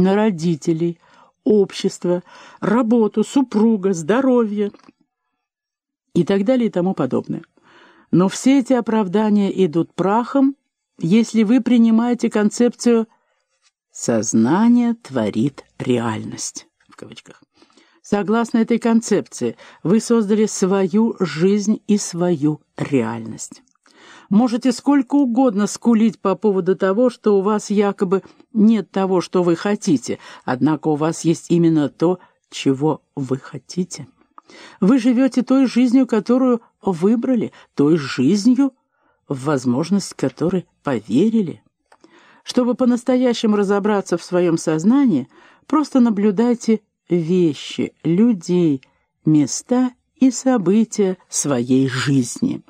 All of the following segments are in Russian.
на родителей, общество, работу, супруга, здоровье и так далее и тому подобное. Но все эти оправдания идут прахом, если вы принимаете концепцию «сознание творит реальность» в кавычках. Согласно этой концепции, вы создали свою жизнь и свою реальность. Можете сколько угодно скулить по поводу того, что у вас якобы нет того, что вы хотите, однако у вас есть именно то, чего вы хотите. Вы живете той жизнью, которую выбрали, той жизнью, в возможность которой поверили. Чтобы по-настоящему разобраться в своем сознании, просто наблюдайте вещи, людей, места и события своей жизни.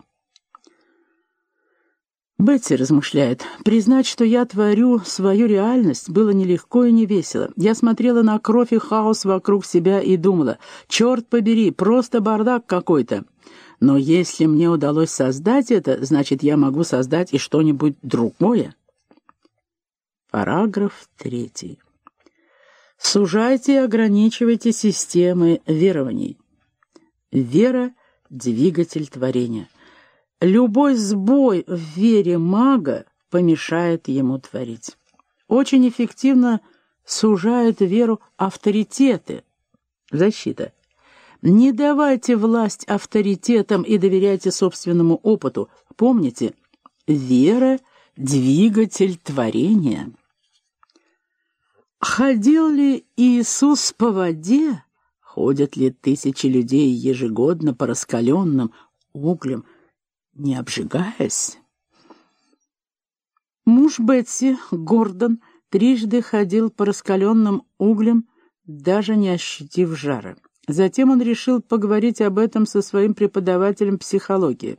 Бетти размышляет. Признать, что я творю свою реальность, было нелегко и невесело. Я смотрела на кровь и хаос вокруг себя и думала, черт побери, просто бардак какой-то. Но если мне удалось создать это, значит, я могу создать и что-нибудь другое. Параграф третий. Сужайте и ограничивайте системы верований. Вера — двигатель творения. Любой сбой в вере мага помешает ему творить. Очень эффективно сужают веру авторитеты. Защита. Не давайте власть авторитетам и доверяйте собственному опыту. Помните, вера — двигатель творения. Ходил ли Иисус по воде? Ходят ли тысячи людей ежегодно по раскаленным углям, не обжигаясь. Муж Бетси, Гордон, трижды ходил по раскаленным углям, даже не ощутив жара. Затем он решил поговорить об этом со своим преподавателем психологии.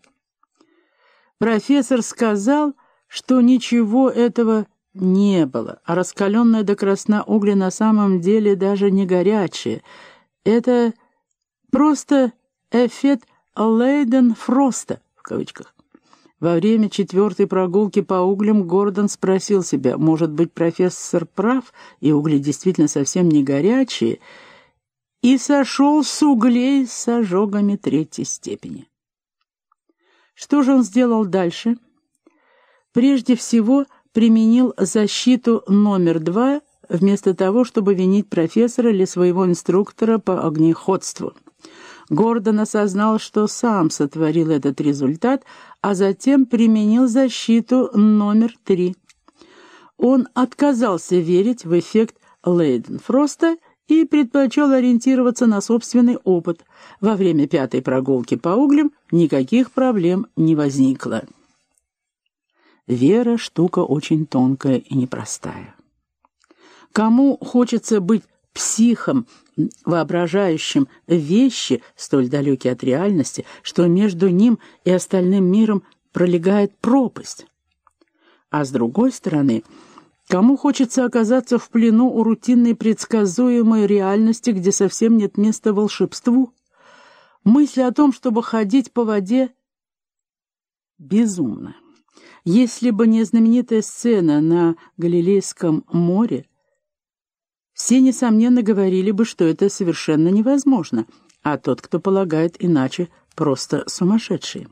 Профессор сказал, что ничего этого не было, а раскаленные до красна угли на самом деле даже не горячие. Это просто эффект Лейден-Фроста в кавычках. Во время четвертой прогулки по углям Гордон спросил себя, может быть, профессор прав, и угли действительно совсем не горячие, и сошел с углей с ожогами третьей степени. Что же он сделал дальше? Прежде всего, применил защиту номер два, вместо того, чтобы винить профессора или своего инструктора по огнеходству. Гордон осознал, что сам сотворил этот результат, а затем применил защиту номер три. Он отказался верить в эффект Лейденфроста и предпочел ориентироваться на собственный опыт. Во время пятой прогулки по углям никаких проблем не возникло. Вера — штука очень тонкая и непростая. Кому хочется быть психом, воображающим вещи, столь далекие от реальности, что между ним и остальным миром пролегает пропасть. А с другой стороны, кому хочется оказаться в плену у рутинной предсказуемой реальности, где совсем нет места волшебству, мысль о том, чтобы ходить по воде, безумна. Если бы не знаменитая сцена на Галилейском море, все, несомненно, говорили бы, что это совершенно невозможно, а тот, кто полагает иначе, просто сумасшедший.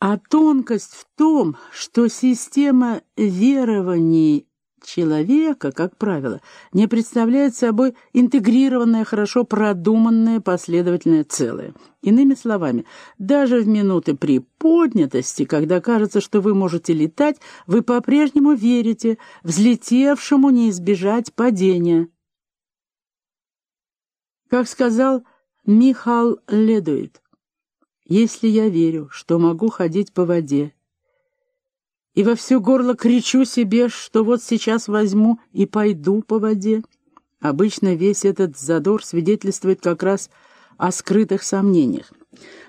А тонкость в том, что система верований человека, как правило, не представляет собой интегрированное, хорошо продуманное последовательное целое. Иными словами, даже в минуты приподнятости, когда кажется, что вы можете летать, вы по-прежнему верите, взлетевшему не избежать падения. Как сказал Михал Ледуит, «Если я верю, что могу ходить по воде, и во все горло кричу себе, что вот сейчас возьму и пойду по воде. Обычно весь этот задор свидетельствует как раз о скрытых сомнениях.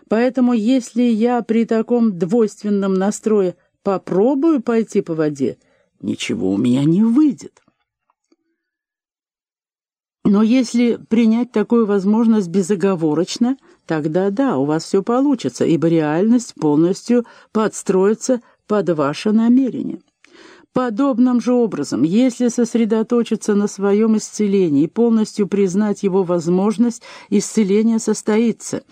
Поэтому если я при таком двойственном настрое попробую пойти по воде, ничего у меня не выйдет. Но если принять такую возможность безоговорочно, тогда да, у вас все получится, ибо реальность полностью подстроится под ваше намерение. Подобным же образом, если сосредоточиться на своем исцелении и полностью признать его возможность, исцеление состоится.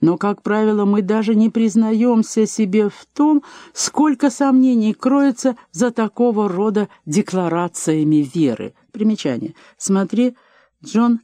Но, как правило, мы даже не признаемся себе в том, сколько сомнений кроется за такого рода декларациями веры. Примечание. Смотри, Джон